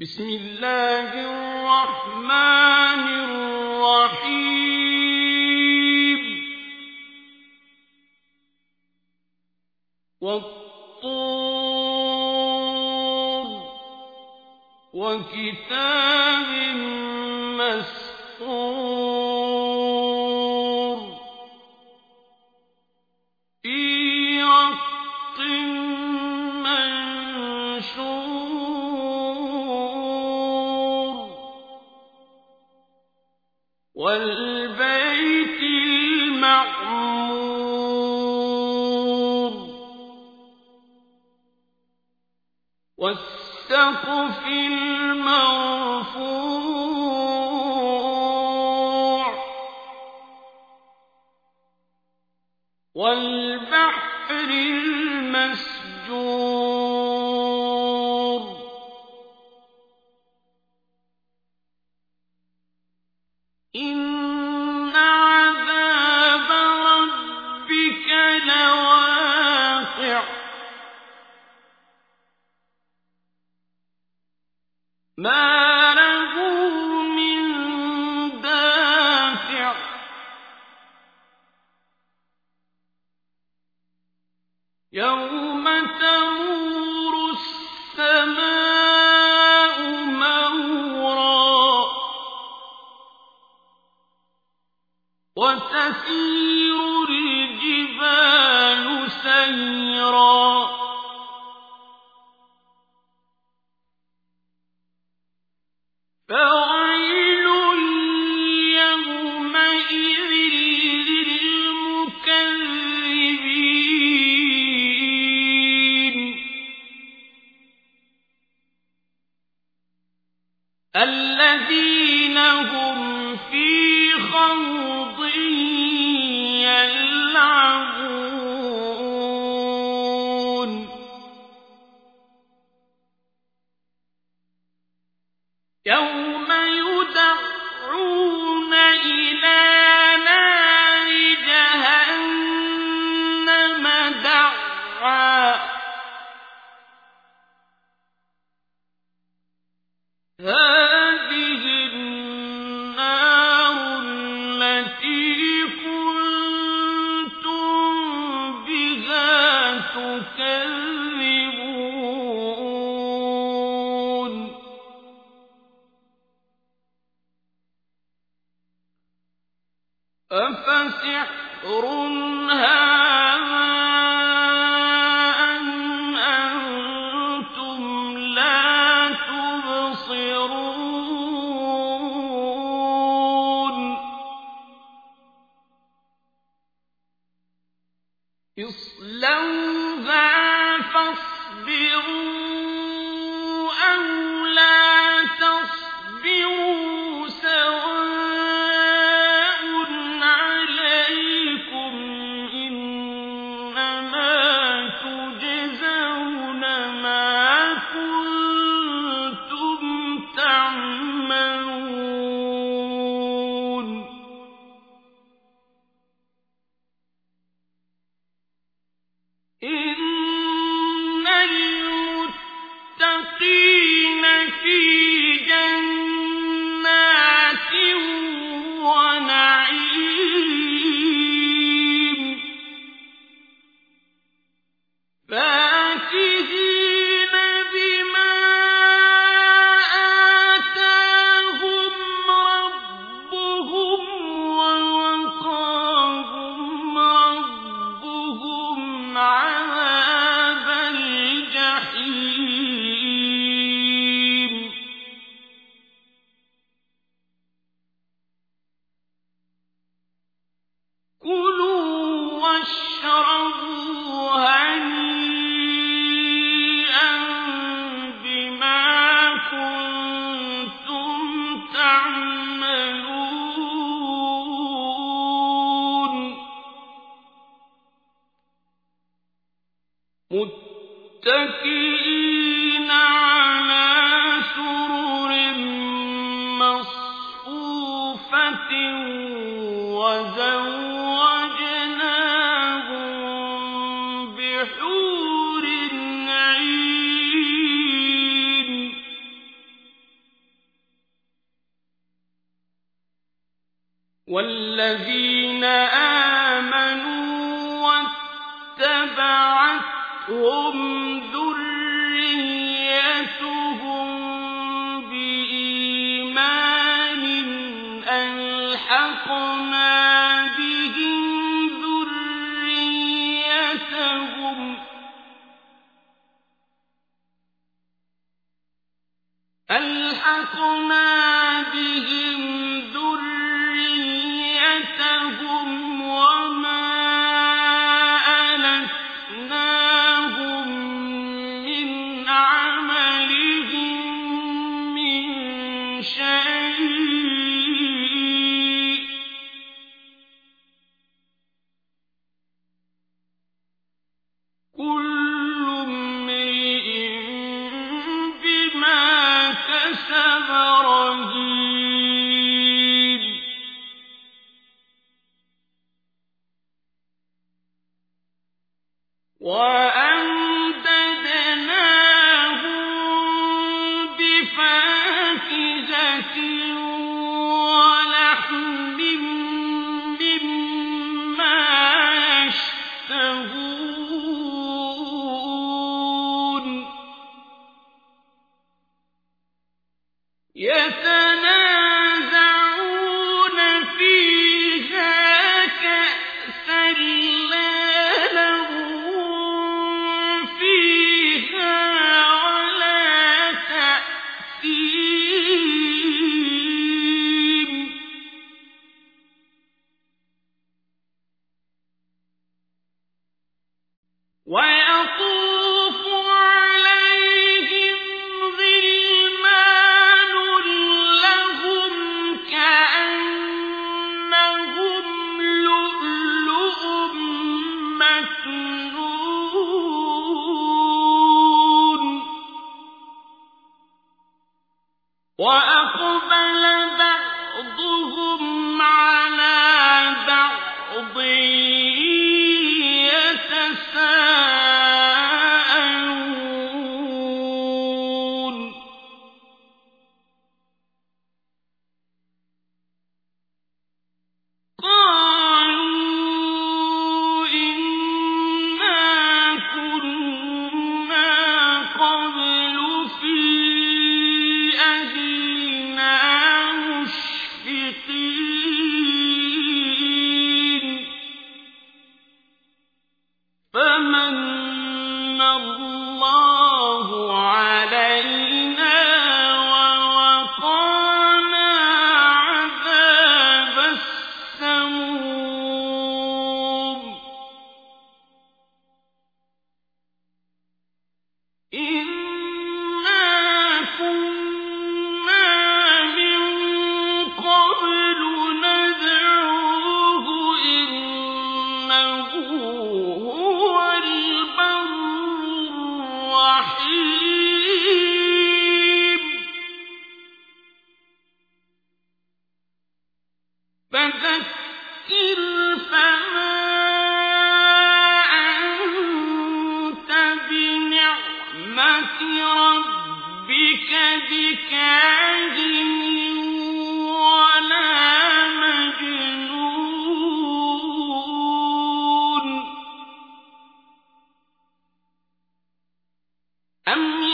بسم الله الرحمن الرحيم. والطور وكتاب مسطور. والبيت إن وتسير الجبال سيرا. فويل يومئذ للمكذبين. الذين هم في خوض اصلوا والذين آمنوا واتبعتهم ذريتهم بإيمان ألحقنا بهم ذريتهم. ألحقنا يتنا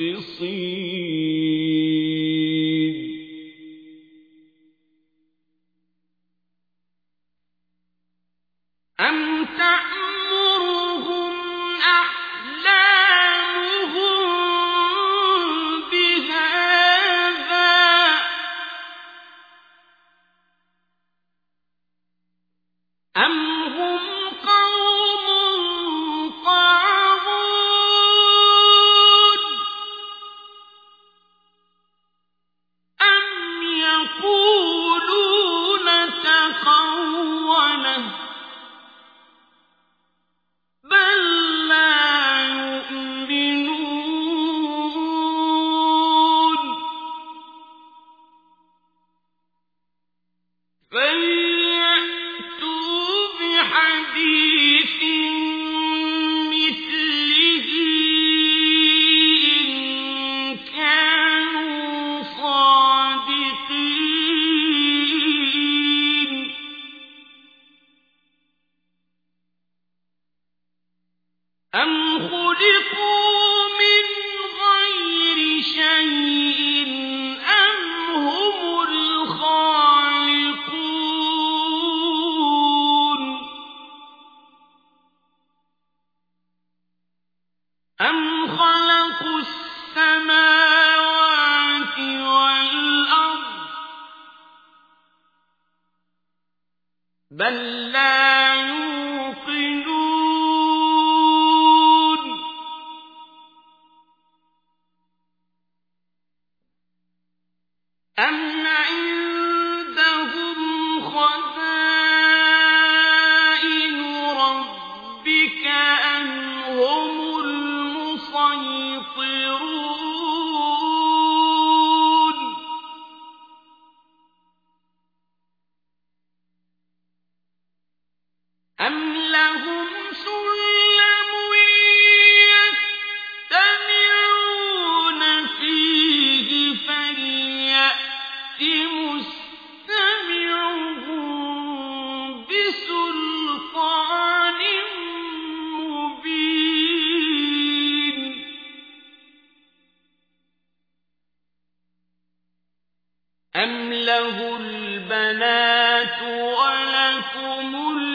مخبصين بل لا أم له البنات ولكم البنات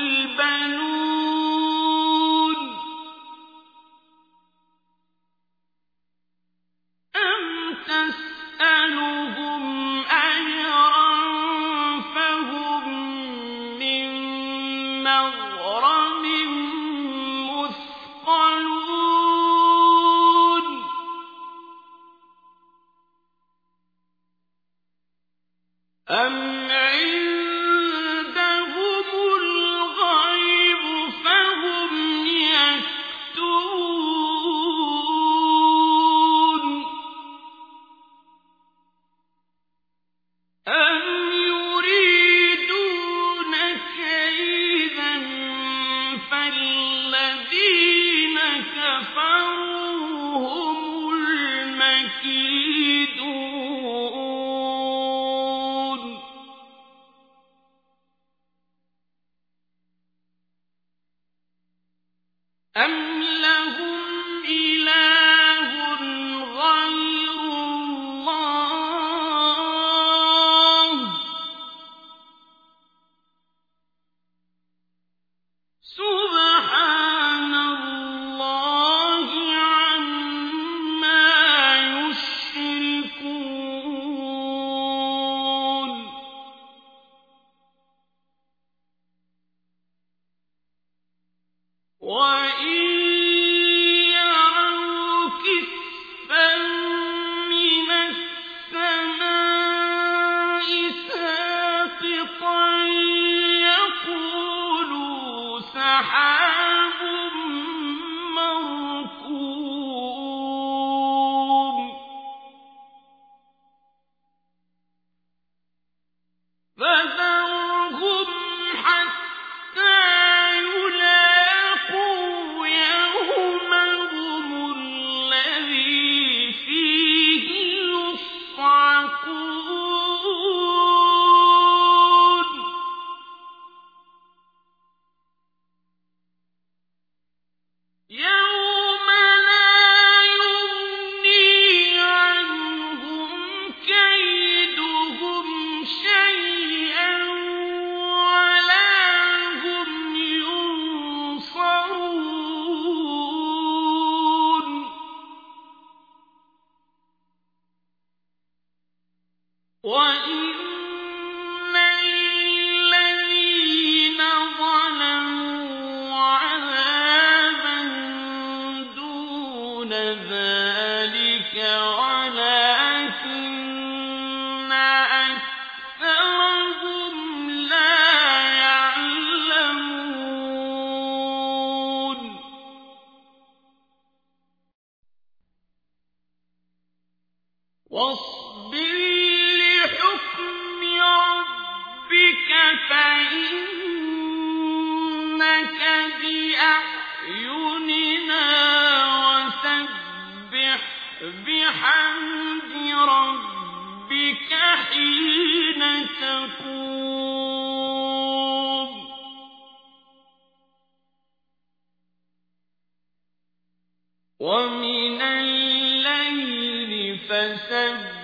ذلك ولكن بحمد ربك حين ومن الليل فسبح